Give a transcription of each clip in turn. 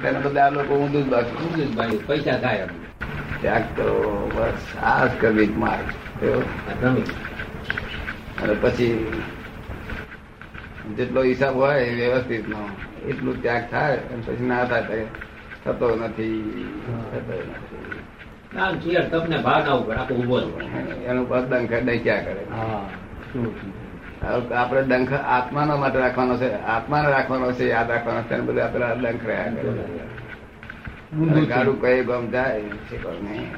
તેના બદલે લોકો ઊંધું જ બાકી. ઊંધું જ ભાઈ પૈસા થાય ત્યાગ કરો બસ આ જ કરવી માર્ગ એવો. આ ભ્રમિક. અને પછી જેટલો હિસાબ હોય વ્યવસ્થિત નો એટલું ત્યાગ થાય અને પછી ના થાય થતો નથી થતો નથી. તમને ભાવ ના ઉપર આખો ઊભો એનું પદ કરે ક્યાં કરે? હા શું આપણે ડંખ આત્માનો માટે રાખવાનો છે. આત્માને રાખવાનો છે યાદ રાખવાનો છે બધું આપણે ડંખ રહ્યા ગાડું કઈ ગમ જાય છે કોઈ નહીં.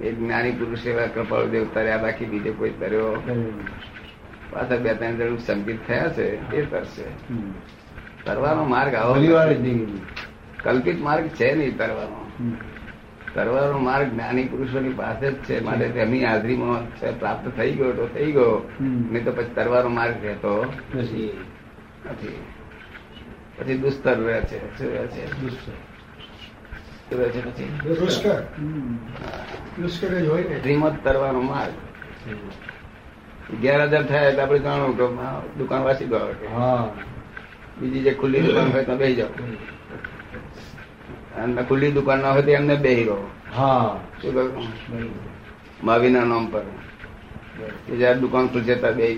એ જ્ઞાની પુરુષ એવા કૃપાળુ દેવ તર્યા બાકી બીજે કોઈ તર્યો પાછા બે ત્રણ જણ સંગીત થયા છે એ તરશે. તરવાનો માર્ગ આવો. કલ્પિત માર્ગ છે નહીં તરવાનો. હમ. તરવાનો માર્ગ જ્ઞાની પુરુષોની પાસે જ છે. માટે તેમની હાજરીમાં પ્રાપ્ત થઈ ગયો તો થઈ ગયો. નહીં તો પછી તરવાનો માર્ગ રહેતો નથી. પછી દુસ્તર રહે છે શું રહે છે? તરવાનો માર્ગ. અગિયાર હજાર થાય એટલે આપણે જાણવું કે દુકાન વાસી ગયો. હા. બીજી જે ખુલ્લી દુકાન હોય તો બે જાઓ. અને ખુલ્લી દુકાન ના હોય તો એમને બે હીરો. હા. માવીના નામ પર. જયારે દુકાન ખુલશે ત્યાં બે?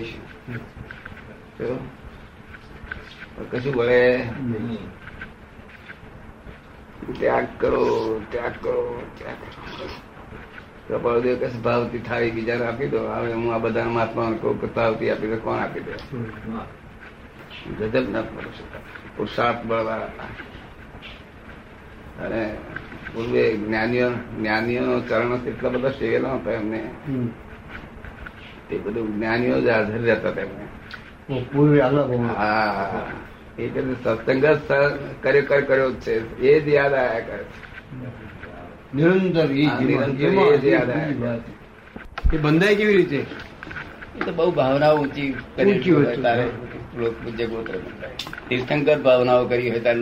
કશું બોલે ત્યાગ કરો ત્યાગ કરો ત્યાગ કરો. કપાળદેવ કશું ભાવતી થાળી બીજાને આપી દો. હવે હું આ બધા મહાત્મા કહું કે ભાવતી આપી દો. કોણ આપી દે. ગજબ ના પુરુષાર્થ બળવાળા અને પૂર્વે જ્ઞાનીઓ જ્ઞાનીઓનો ચરણ કેટલા બધા સેવેલો હતો એમને. તે બધું જ્ઞાનીઓ જ હાજર રહેતા તેમને પૂર્વે અલગ હા. એ કે સત્સંગ કર્યો કર્યો છે. એ જ યાદ આયા કરે છે. નિરંતર એ જ યાદ બીજી એ બંધાય કેવી રીતે? એ તો બહુ ભાવનાઓ ઊંચી કરી હોય તારે. લોક પૂજ્ય ગોત્ર તીર્થંકર ભાવનાઓ કરી હોય તારે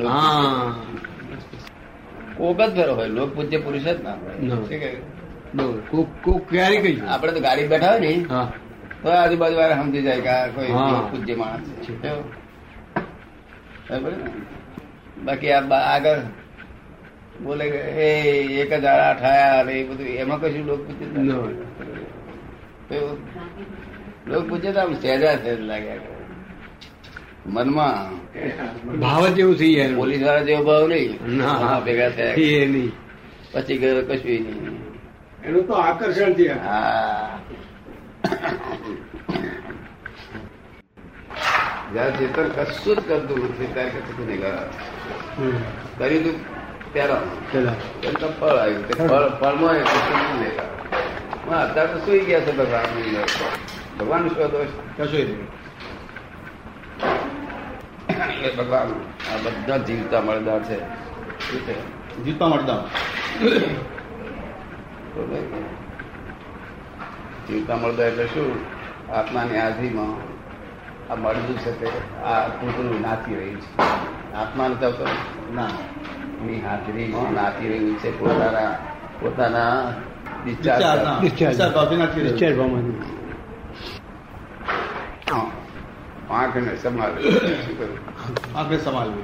કોક જ ફેરો હોય લોક પૂજ્ય પુરુષ જ ના હોય ના. શું કહ્યું? બરોબર. કોક કોક ક્યારે કઈ આપણે તો ગાડી બેઠા હોય ને હા તો આજુબાજુ વાળા સમજી જાય કે આ કોઈ હા. લોક પૂજ્ય માણસ છે કેવું? બરાબર ને? બાકી આ બા- આગળ બોલે કે એ એક જ આડા ઠાયા ને એ બધું એમાં કશું લોક પૂજ્ય ન. કેવું? લોક પૂજ્ય તો આમ સહેજા સહેજ લાગ્યા કરે. મનમાં ભાવ જેવું થઈ જાય. પોલીસવાળા જેવો ભાવ નહીં. ના. ભેગા થયા. એ નહીં. પછી ગયો કશું નહીં. એનું તો આકર્ષણ છે. હા. જયારે ચેતન કશું જ કરતું નથી ત્યારે કશું નહીં. કર્યું તું પેલા તો ફળ આવ્યું. ફળ ફળમાં એ કશું નહીં લેતા. અત્યારે તો સુઈ ગયા છે ભગવાન. ભગવાન શું દોષ કશું નહીં. એ ભગવાન આ બધા જીવતા મળદાર છે. જીવતા મળદાર. જીવતા મળદાર એટલે શું? આત્માની હાજરીમાં આ મળદું છે તે આ પૂતળું નાચી રહ્યું છે. આત્માને તો ના. એની હાજરીમાં નાચી રહ્યું છે. પોતાના પોતાના ડિસ્ચાર્જ ડિસ્ચાર્જ ભાવમાં હા. આંખને સંભાળવી શું? આંખને સંભાળવી.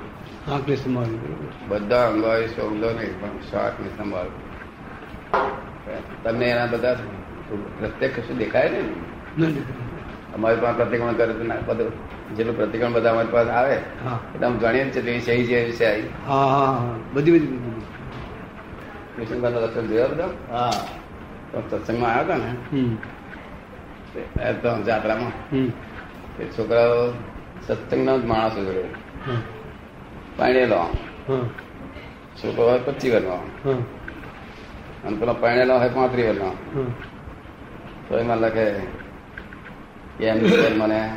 આંખને સંભાળવી બધા અંગો સૌંદો નહીં પણ શ્વાસને સંભાળવું તમને એના બધા પ્રત્યેક કશું દેખાય ને? અમારી પાસે પ્રતિક્રમણ કરે તો ના બધું. જેટલું પ્રતિક્રમણ બધા અમારી પાસે આવે એટલે અમે જાણીએ ને છે સહી છે વિશે સહી. હા હા હા. બધી બધી કૃષ્ણભાઈ દર્શન જોયા બધા? હા. તો સત્સંગમાં આવ્યા હતા ને? એ તો જાત્રામાં. તે છોકરાઓ સત્સંગનો જ માણસો જોડે હા છોકરો હોય પચીસ વર્ષનો અને પેલો પાણેલો હોય પાંત્રીસ વર્ષનો તો એમાં લખે કે એમની મને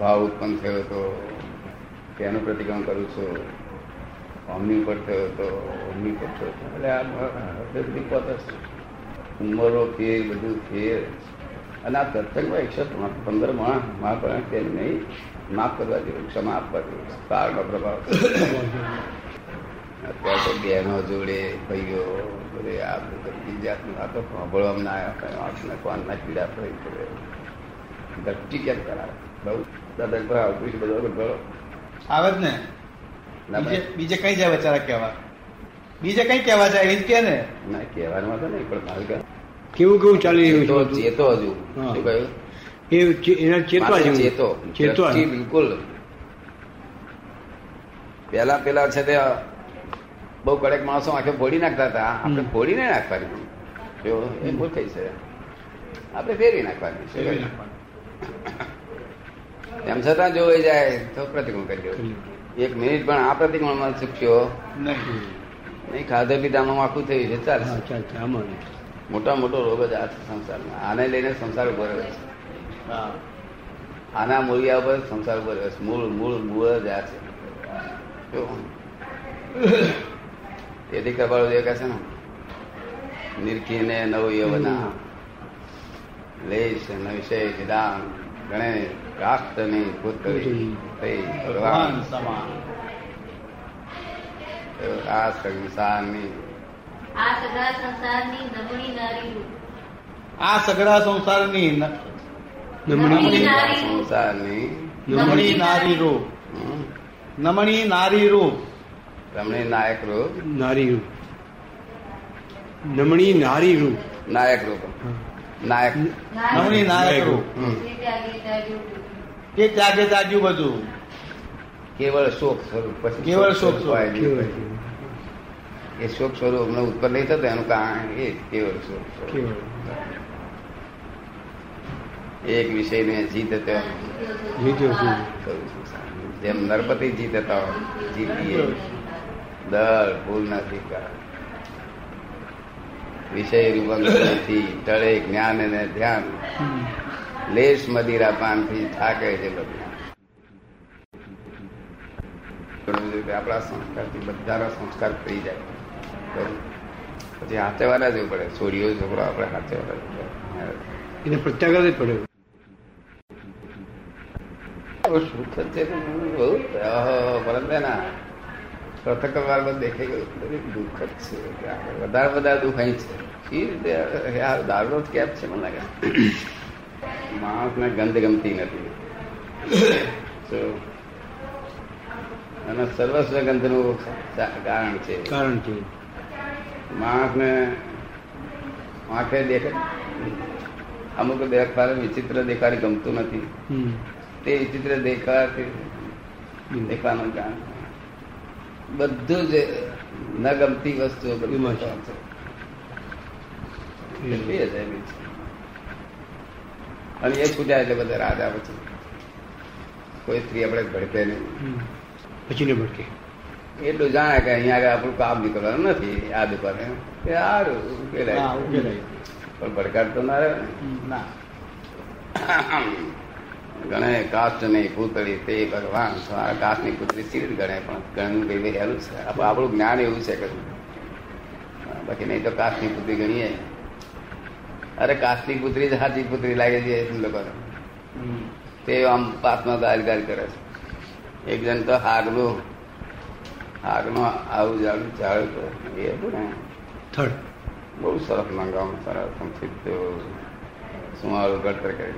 ભાવ ઉત્પન્ન થયો હતો? કે એનું પ્રતિક્રમણ કરું છું? અમની ઉપર થયો હતો? અમની ઉપર થયો હતો? એટલે આ બધી પોતે ઉંમરો ફેર બધું ફેર. અને આ સત્સંગમાં એકસો પંદર માણસ મહાપ્રાણ તેમ નહીં માફ કરવા જેવું ક્ષમા આપવા જેવું. કાળનો પ્રભાવ અત્યારે તો બહેનો જોડે ભાઈઓ બધે આ બધી જાતનું આ તો સાંભળવામાં ના આવ્યા આંખને કોણના પીડા પડી પડે. ધરતી કેમ કરાવે? બહુ? દાદા પર આવતું છે બધો ભરો આવે જ ને. બીજે બીજે કઈ જાય બચારા કહેવા? બીજે કઈ કહેવા જાય? એ જ કે ને. ના કહેવાનું તો નહીં પણ કહેવાનું. કેવું કેવું ચાલી રહ્યું છે ચેતો હજુ શું કહ્યું? એ એના ચેતવા જેવું ચેતો. ચેતવા બિલકુલ. પેલા પેલા છે તે બહુ કડક માણસો આંખે ફોડી નાખતા હતા. આપણે ફોડી નહીં નાખવાની એ ભૂલ થઈ છે. આપણે ફેરવી નાખવાની. તેમ છતાં જો જાય તો પ્રતિક્રમણ કરી દો. એક મિનિટ પણ આ પ્રતિક્રમણમાં ચૂક્યો નહીં. નહીં ખાધે પીધામાં આખું થયું છે. ચાલશે. મોટા મોટો રોગ જ આ સંસારમાં. આને લઈને સંસાર ઊભો રહ્યો છે. આના મૂળિયા ઉપર સંસાર ઊભો રહ્યો છે. મૂળ મૂળ મૂળ જ આ છે. તેથી કપાળો જે કહે છે ને? નિરખીને નવ યવના લેશ ન વિષય વિધાન ગણે રાષ્ટ્રની પુત્રી ભગવાન સમાન. આ સંસારની આ સગા સંસારની નમણી નારી રૂપ. આ સગડા સંસારની નમણી નારી રૂપ. સંસારની નમણી નારી રૂપ. નમણી નારી રૂપ. રમણી નાયક રૂપ. નારી રૂપ. નમણી નારી રૂપ. નાયક રૂપ. નાયક. નમણી નાયક રૂપ. કે ત્યાગે ત્યાગ્યું બધું. કેવળ શોક સ્વરૂપ પછી કેવળ શોક સ્વરૂપ. એ શોક સ્વરૂપ નો ઉત્પન્ન નહીં થતો એનું કારણ એ કેવળ શોક એક વિષયને જીત. જેમ નરપતિ જીત હતા જીતીએ. દળ ભૂલ નથી વિષય રૂપક નથી ટળે જ્ઞાન અને ધ્યાન. લેશ મદિરા પાનથી થાકે છે બધું. આપણા સંસ્કાર સંસ્કારથી બધાના સંસ્કાર થઈ જાય. પછી હાથેવાના જવું પડે છોડીઓ છોકરો આપણે હાથેવાના જવું પડે એને પ્રત્યાઘાત પડે. બહુ સુખ જ છે તો બહુ ઓહો, પ્રથમ વાર બધું દેખાઈ ગયું. દુઃખ જ છે. વધારે વધારે દુઃખ અહીં છે. એ રીતે? આ દારૂ જ કેપ છે મને લાગે. માણસને ગંધ ગમતી નથી. અને સર્વસ્વ ગંધનું કારણ છે. કારણ છે. માણસને આંખે દેખે અમુક દેખાડે વિચિત્ર દેખાડી ગમતું નથી. તે વિચિત્ર દેખાતી દેખવાનું કારણ બધું જ ન ગમતી વસ્તુઓ બધું. અને એ છૂટ્યા એટલે બધા રાજા પછી. કોઈ સ્ત્રી આપણે ભડકે નહીં. પછી ને ભટકે એટલું જાણે કે અહીંયા આગળ આપણું કામ નીકળવાનું નથી આ દુકાને. કે સારું ઉકેલાય. પણ પડકાર તો ના રહ્યો ને. ગણે કાસ્ટ નહીં પૂતળી તે ભગવાન કાસ્ટની પૂતળી સીડ ગણે? પણ ગણનું કઈ બી હેલું છે. આપ- આપણું જ્ઞાન એવું છે કે બાકી નહીં તો કાષ્ટની પૂતળી ગણીએ. અરે કાષ્ટની પુત્રી જ સાચી પૂતળી લાગે છે એ લોકો. હમ. તે આમ પાસમાં ગાલ ગાલ કરે છે. એક જણ તો હાગનું હાગનું આવું જાડું ચાળ્યું તો એ હતું ને. થર્ડ બહુ સરસ મંગાવું સરસ સંક્ષિપ્ત સુમારું ગળતર કરી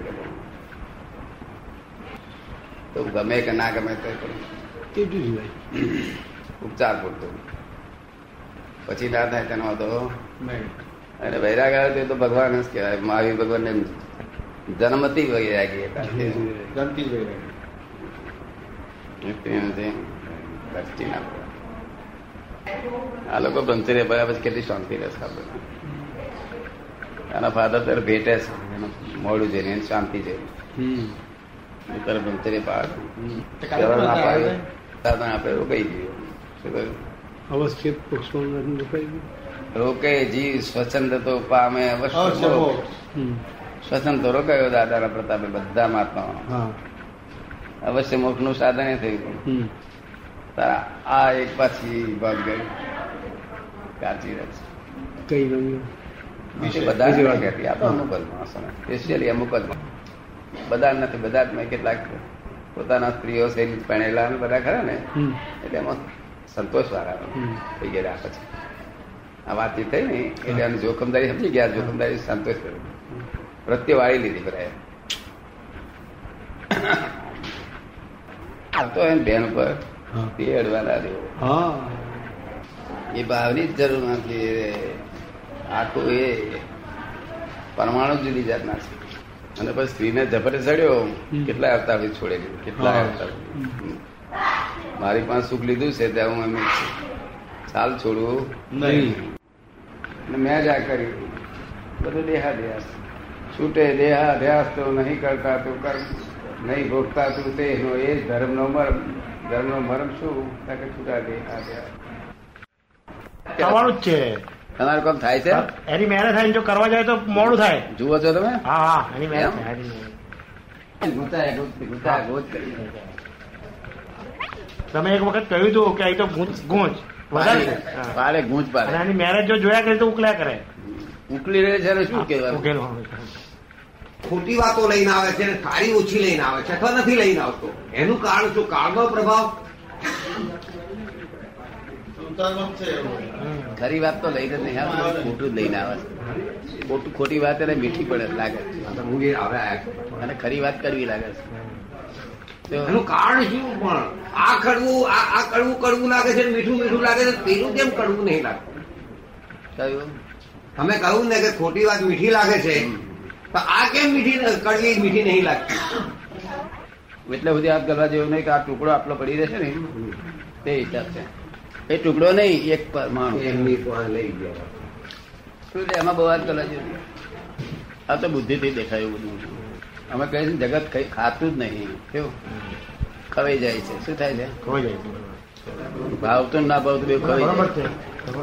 તો ગમે કે ના ગમે તે કરું. ઉપચાર પૂરતો. પછી ના થાય તેનો હતો અને વૈરાગ આવે તે તો ભગવાન જ કહેવાય. મહાવીર ભગવાન ને જન્મતી વૈરાગી હતા. જ દ્રષ્ટિ ના આ લોકો બ્રહ્મચર્ય ભર્યા પછી કેટલી શાંતિ રહેશે આપણે. આના ફાધર ત્યારે ભેટે છે મોડું જઈને શાંતિ છે. હમ. ત્યારે બ્રહ્મચર્ય પાડે ના પાડે. આપણે રોકાઈ ગયું અવશ્ય પક્ષમાં રોકાઈ ગયું. રોકે જીવ સ્વચ્છંદ તો પામે અવશ્ય મોક્ષ. સ્વચ્છંદ તો રોકાયો દાદાના પ્રતાપે બધા મહાત્મા અવશ્ય અવશ્ય મોક્ષનું સાધન એ થયું. આ એક પાછી ભાગ ગઈ રહે છે કઈ બીજી બધા વાત. નથી આ તો અમુક સ્પેશિયલી અમુક જ બધા નથી બધા જ મેં કેટલાક પોતાના સ્ત્રીઓ સૈનિક પહેણેલા બધા ખરા ને. એટલે એમાં સંતોષ વાળા થઈ ગયા પછી. આ વાતચીત થઈ ને એટલે આની જોખમદારી સમજી ગયા જોખમદારી સંતોષ કર્યો. પ્રત્યે વાળી લીધી બધા તો એમ બેન ઉપર હા તે અડવા ના દેવો એ ભાવની જ જરૂર નથી આખું એ પરમાણુ જુદી જાતના છે. અને પછી સ્ત્રીને ઝપટે ચડ્યો કેટલા આવતા પછી છોડેલી કેટલા આવતા મારી પાસે સુખ લીધું છે ત્યાં હું એમ ચાલ છોડું. નહીં. અને મેં જ આ કર્યું. બધું દેહાધ્યાસ છૂટે દેહાધ્યાસ તો નહીં કરતા તું કર નહીં ભોગતા તું તેનો એ ધર્મ ધર્મનો મરમ. ધર્મનો મરમ શું? કે છૂટા કરવાનું જ છે. તમારું કામ થાય છે? એની મહેનત થાય જો કરવા જાય તો મોડું થાય. જુઓ છો તમે? હા હા એની મહેનત એની તમે એક વખત કહ્યું હતું કે અહીં તો ગૂંચ ગૂંચ વધારે છે. પાડે ગુંચ પાડે આની મેરેજ જો જોયા કરે તો ઉકલ્યા કરે. ઉકલી રહે છે શું કહેવાનું? હોય. ખોટી વાતો લઈને આવે છે અને સારી ઓછી લઈને આવે છે અથવા નથી લઈને આવતો. એનું કારણ શું? કાળનો પ્રભાવ? ખરી વાત તો લઈને નહીં આવે ખોટું જ લઈને આવે. ખોટું ખોટી વાત એને મીઠી પડે લાગે. છે. હું એ હવે અને ખરી વાત કરવી લાગે છે. તો એનું કારણ શું પણ? આ કડવું આ આ કડવું કડવું લાગે છે મીઠું મીઠું લાગે છે પેલું કેમ કડવું નહીં લાગતું કયું? તમે કહ્યું ને કે ખોટી વાત મીઠી લાગે છે. તો આ કેમ મીઠી કડવી મીઠી નહીં લાગતી? એટલે સુધી હાથ કરવા જેવું નહીં કે આ ટુકડો આટલો પડી રહેશે ને તે હિસાબ છે. એ ટુકડો નહીં એક પરમાણુ એમની લઈ ગયા. શું છે એમાં બહુ વાત કરવા જેવું આ તો બુદ્ધિથી દેખાય બધું. અમે કહીએ છીએ જગત કઈ ખાતું જ નહીં. કેવું? ખવાઈ જાય છે. શું થાય છે? ખવાઈ જાય છે. ભાવતું ના ભાવતું બે ખવાઈ બરોબર છે.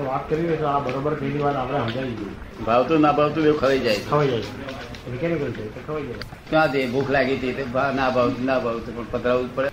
વાત કરી તો આ બરોબર પેલી વાત આપણે સમજાવી ભાવતું ના ભાવતું બે ખવાઈ જાય ખવાઈ જાય ક્યાં તે ભૂખ લાગી હતી ના ભાવ ના ભાવતું પણ પધરાવવું જ પડે.